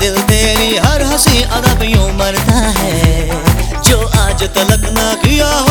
दिल तेरी हर हँसी अदब यूँ मरता है। जो आज तलक ना किया हो